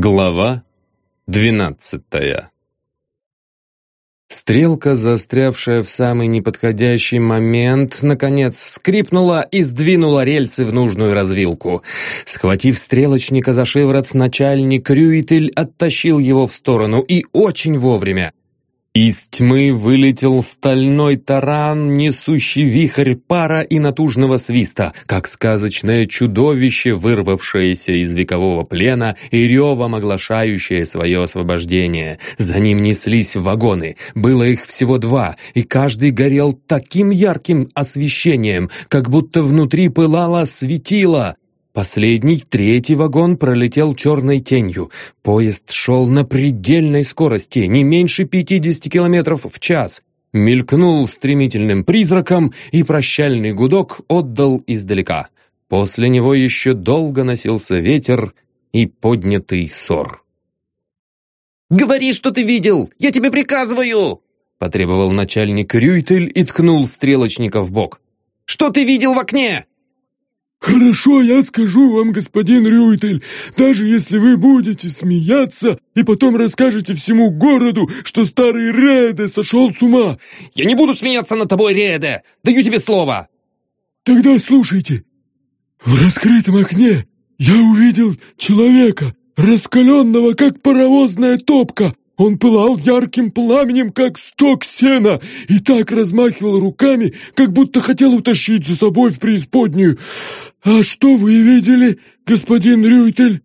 Глава двенадцатая Стрелка, застрявшая в самый неподходящий момент, наконец скрипнула и сдвинула рельсы в нужную развилку. Схватив стрелочника за шиворот, начальник Рюитель оттащил его в сторону и очень вовремя. Из тьмы вылетел стальной таран, несущий вихрь пара и натужного свиста, как сказочное чудовище, вырвавшееся из векового плена и ревом оглашающее свое освобождение. За ним неслись вагоны, было их всего два, и каждый горел таким ярким освещением, как будто внутри пылало светило. Последний, третий вагон пролетел черной тенью. Поезд шел на предельной скорости, не меньше 50 километров в час. Мелькнул стремительным призраком, и прощальный гудок отдал издалека. После него еще долго носился ветер и поднятый ссор. «Говори, что ты видел! Я тебе приказываю!» потребовал начальник Рюйтель и ткнул стрелочника в бок. «Что ты видел в окне?» «Хорошо, я скажу вам, господин Рюйтель, даже если вы будете смеяться и потом расскажете всему городу, что старый Реде сошел с ума». «Я не буду смеяться над тобой, Реде! Даю тебе слово!» «Тогда слушайте. В раскрытом окне я увидел человека, раскаленного, как паровозная топка, он пылал ярким пламенем, как сток сена, и так размахивал руками, как будто хотел утащить за собой в преисподнюю. А что вы видели, господин Рюйтель?»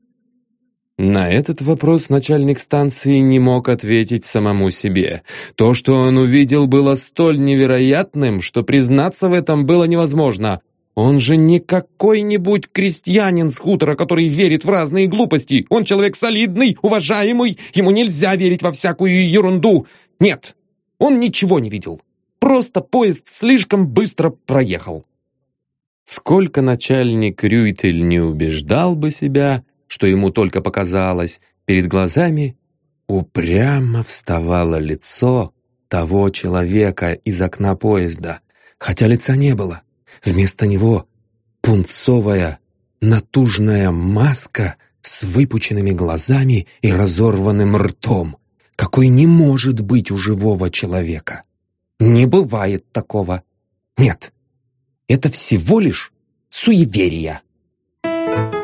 На этот вопрос начальник станции не мог ответить самому себе. То, что он увидел, было столь невероятным, что признаться в этом было невозможно. Он же не какой-нибудь крестьянин с хутора, который верит в разные глупости. Он человек солидный, уважаемый, ему нельзя верить во всякую ерунду. Нет, он ничего не видел. Просто поезд слишком быстро проехал. Сколько начальник Рюйтель не убеждал бы себя, что ему только показалось, перед глазами упрямо вставало лицо того человека из окна поезда, хотя лица не было. Вместо него пунцовая, натужная маска с выпученными глазами и разорванным ртом, какой не может быть у живого человека. Не бывает такого. Нет, это всего лишь you.